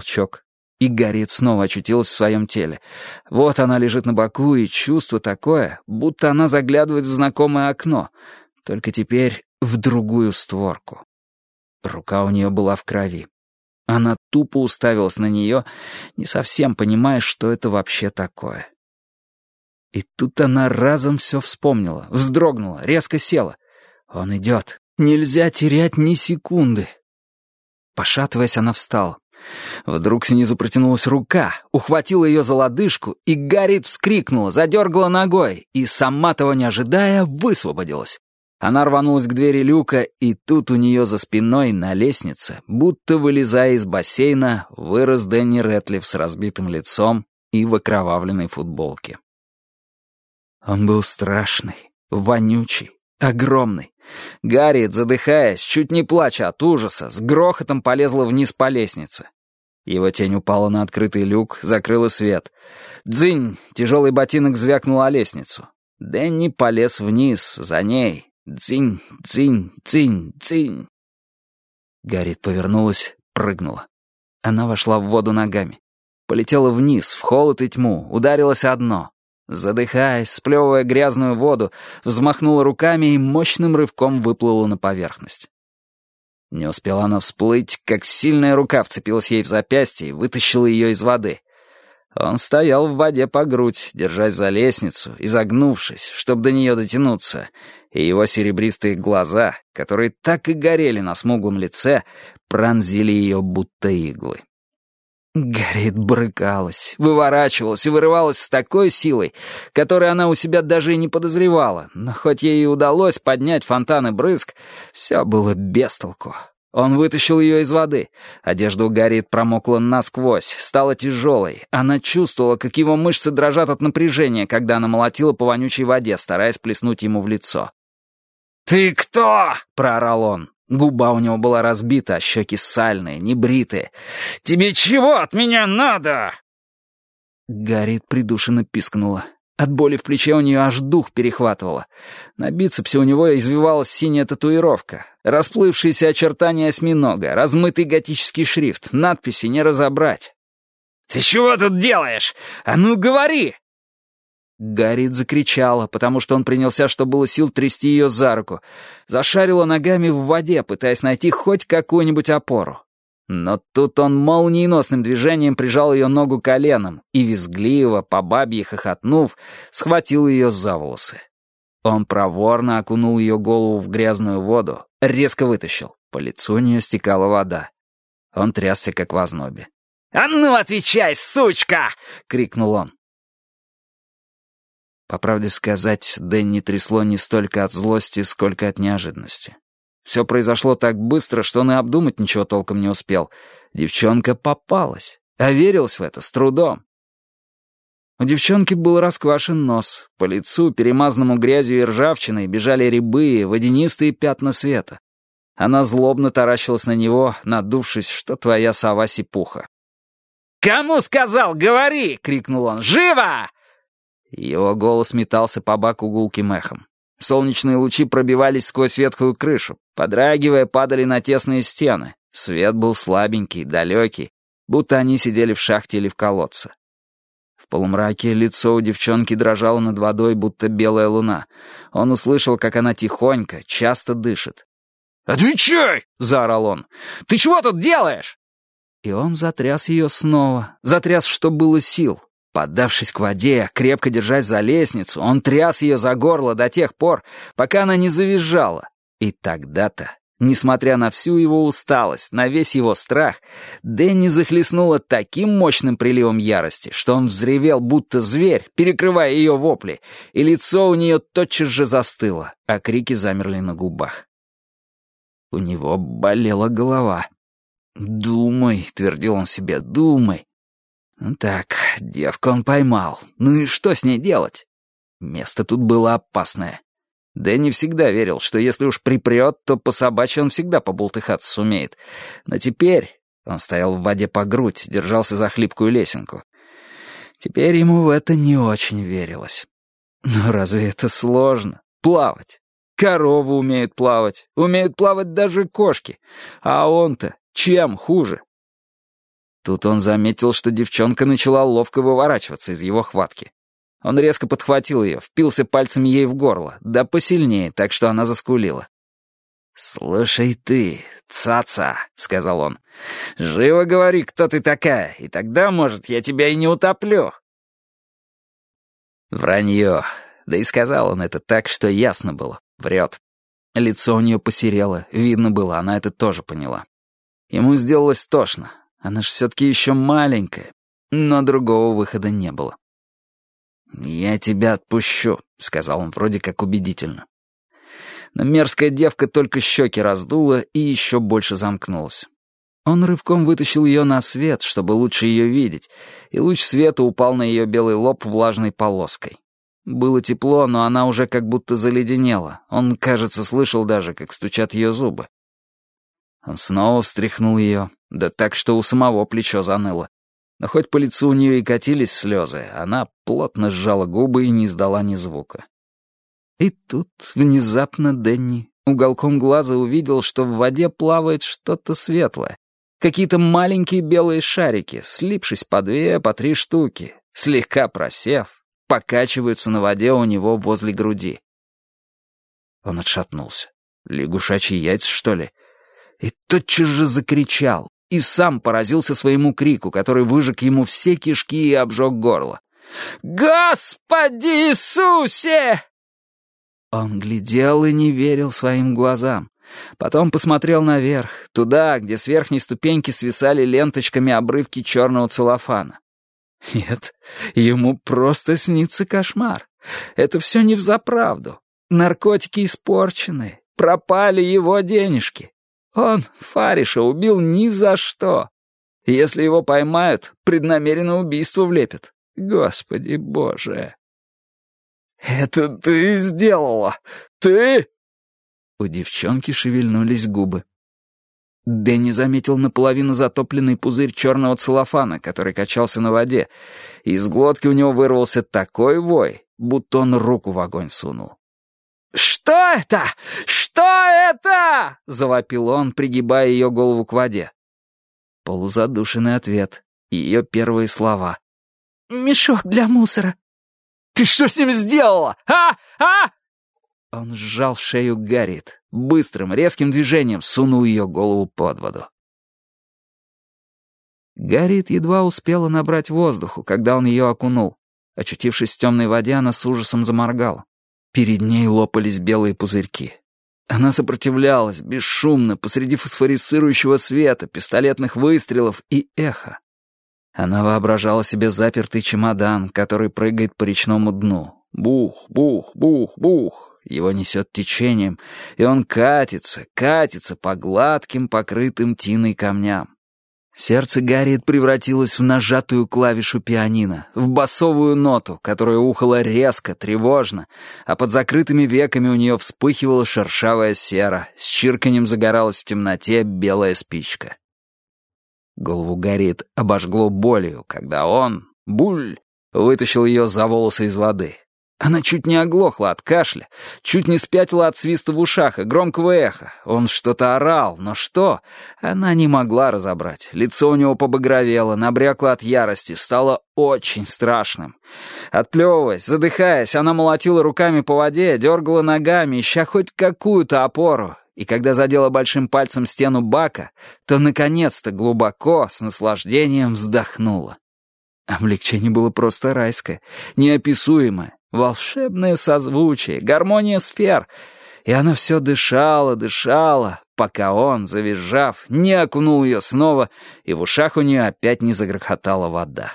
Щелчок. И Гарриет снова очутилась в своем теле. Вот она лежит на боку, и чувство такое, будто она заглядывает в знакомое окно, только теперь в другую створку. Рука у нее была в крови. Она тупо уставилась на нее, не совсем понимая, что это вообще такое. И тут она разом все вспомнила, вздрогнула, резко села. Он идет. Нельзя терять ни секунды. Пошатываясь, она встала. Вдруг снизу протянулась рука, ухватила ее за лодыжку, и Гарриет вскрикнула, задергала ногой, и, сама того не ожидая, высвободилась. Она рванулась к двери люка, и тут у нее за спиной на лестнице, будто вылезая из бассейна, вырос Дэнни Рэтлиф с разбитым лицом и в окровавленной футболке. Он был страшный, вонючий, огромный. Гарриет, задыхаясь, чуть не плача от ужаса, с грохотом полезла вниз по лестнице. Его тень упала на открытый люк, закрыла свет. Дзынь! Тяжелый ботинок звякнул о лестницу. Дэнни полез вниз, за ней. Дзинь, дзинь, дзинь, дзинь. Гарриет повернулась, прыгнула. Она вошла в воду ногами. Полетела вниз, в холод и тьму, ударилась одно. Задыхаясь, сплевывая грязную воду, взмахнула руками и мощным рывком выплыла на поверхность. Не успела она всплыть, как сильная рука вцепилась ей в запястье и вытащила ее из воды. Он стоял в воде по грудь, держась за лестницу, изогнувшись, чтобы до нее дотянуться, и его серебристые глаза, которые так и горели на смуглом лице, пронзили ее будто иглы. Горит брыкалась, выворачивалась и вырывалась с такой силой, которой она у себя даже и не подозревала, но хоть ей и удалось поднять фонтан и брызг, все было без толку. Он вытащил ее из воды. Одежда у Гарриет промокла насквозь, стала тяжелой. Она чувствовала, как его мышцы дрожат от напряжения, когда она молотила по вонючей воде, стараясь плеснуть ему в лицо. «Ты кто?» — проорал он. Губа у него была разбита, а щеки сальные, небритые. «Тебе чего от меня надо?» Гарриет придушенно пискнула. От боли в плече у нее аж дух перехватывало. На бицепсе у него извивалась синяя татуировка. Расплывшиеся очертания осьминога, размытый готический шрифт, надписи не разобрать. «Ты чего тут делаешь? А ну говори!» Гарриет закричала, потому что он принялся, что было сил, трясти ее за руку. Зашарила ногами в воде, пытаясь найти хоть какую-нибудь опору. Но тут он молниеносным движением прижал ее ногу коленом и, визгливо, по бабье хохотнув, схватил ее за волосы. Он проворно окунул ее голову в грязную воду, резко вытащил. По лицу у нее стекала вода. Он трясся, как в ознобе. «А ну, отвечай, сучка!» — крикнул он. По правде сказать, Дэнни трясло не столько от злости, сколько от неожиданности. Все произошло так быстро, что он и обдумать ничего толком не успел. Девчонка попалась, а верилась в это с трудом. У девчонки был расквашен нос. По лицу, перемазанному грязью и ржавчиной, бежали рябые, водянистые пятна света. Она злобно таращилась на него, надувшись, что твоя сова сипуха. «Кому сказал, говори!» — крикнул он. «Живо!» Его голос метался по баку гулким эхом. Солнечные лучи пробивались сквозь ветхую крышу, подрагивая, падали на тесные стены. Свет был слабенький, далекий, будто они сидели в шахте или в колодце. В полумраке лицо у девчонки дрожало над водой, будто белая луна. Он услышал, как она тихонько, часто дышит. «Отвечай!» — заорал он. «Ты чего тут делаешь?» И он затряс ее снова, затряс, что было сил, Поддавшись к воде, крепко держась за лестницу, он тряс ее за горло до тех пор, пока она не завизжала. И тогда-то, несмотря на всю его усталость, на весь его страх, Дэнни захлестнула таким мощным приливом ярости, что он взревел, будто зверь, перекрывая ее вопли, и лицо у нее тотчас же застыло, а крики замерли на губах. У него болела голова. «Думай», — твердил он себе, — «думай». Так, девку он поймал. Ну и что с ней делать? Место тут было опасное. Дэнни всегда верил, что если уж припрет, то по собачьи он всегда побултыхаться сумеет. Но теперь он стоял в воде по грудь, держался за хлипкую лесенку. Теперь ему в это не очень верилось. Но разве это сложно? Плавать. Коровы умеют плавать. Умеют плавать даже кошки. А он-то чем хуже? Тут он заметил, что девчонка начала ловко выворачиваться из его хватки. Он резко подхватил ее, впился пальцами ей в горло, да посильнее, так что она заскулила. «Слушай ты, цаца», — сказал он, — «живо говори, кто ты такая, и тогда, может, я тебя и не утоплю». Вранье. Да и сказал он это так, что ясно было. Врет. Лицо у нее посерело, видно было, она это тоже поняла. Ему сделалось тошно. Она ж все-таки еще маленькая. Но другого выхода не было. «Я тебя отпущу», — сказал он вроде как убедительно. Но мерзкая девка только щеки раздула и еще больше замкнулась. Он рывком вытащил ее на свет, чтобы лучше ее видеть, и луч света упал на ее белый лоб влажной полоской. Было тепло, но она уже как будто заледенела. Он, кажется, слышал даже, как стучат ее зубы. Он снова встряхнул ее, да так, что у самого плечо заныло. Но хоть по лицу у нее и катились слезы, она плотно сжала губы и не издала ни звука. И тут внезапно Дэнни уголком глаза увидел, что в воде плавает что-то светлое. Какие-то маленькие белые шарики, слипшись по две, по три штуки, слегка просев, покачиваются на воде у него возле груди. Он отшатнулся. Лягушачьи яйца, что ли? И тотчас же закричал, и сам поразился своему крику, который выжег ему все кишки и обжег горло. «Господи Иисусе!» Он глядел и не верил своим глазам. Потом посмотрел наверх, туда, где с верхней ступеньки свисали ленточками обрывки черного целлофана. Нет, ему просто снится кошмар. Это все не взаправду. Наркотики испорчены, пропали его денежки. Он Фариша убил ни за что. Если его поймают, преднамеренно убийство влепят. Господи боже. «Это ты сделала! Ты!» У девчонки шевельнулись губы. Дэнни заметил наполовину затопленный пузырь черного целлофана, который качался на воде, из глотки у него вырвался такой вой, будто он руку в огонь сунул. «Что это? Что это?» — завопил он, пригибая ее голову к воде. Полузадушенный ответ. Ее первые слова. «Мешок для мусора». «Ты что с ним сделала? А? А?» Он сжал шею Гарриет, быстрым, резким движением сунул ее голову под воду. Гарриет едва успела набрать воздуху, когда он ее окунул. Очутившись в темной воде, она с ужасом заморгала. Перед ней лопались белые пузырьки. Она сопротивлялась, бесшумно, посреди фосфорицирующего света, пистолетных выстрелов и эха. Она воображала себе запертый чемодан, который прыгает по речному дну. Бух, бух, бух, бух. Его несет течением, и он катится, катится по гладким, покрытым тиной камням. Сердце Гарриет превратилось в нажатую клавишу пианино, в басовую ноту, которая ухала резко, тревожно, а под закрытыми веками у нее вспыхивала шершавая сера, с чирканем загоралась в темноте белая спичка. Голову Гарриет обожгло болью, когда он, буль, вытащил ее за волосы из воды. Она чуть не оглохла от кашля, чуть не спятила от свиста в ушах и громкого эха. Он что-то орал, но что? Она не могла разобрать. Лицо у него побагровело, набрякло от ярости, стало очень страшным. Отплевываясь, задыхаясь, она молотила руками по воде, дергала ногами, ища хоть какую-то опору. И когда задела большим пальцем стену бака, то наконец-то глубоко, с наслаждением вздохнула. Облегчение было просто райское, неописуемое. Волшебное созвучие, гармония сфер. И она все дышала, дышала, пока он, завизжав, не окунул ее снова, и в ушах у нее опять не загрохотала вода.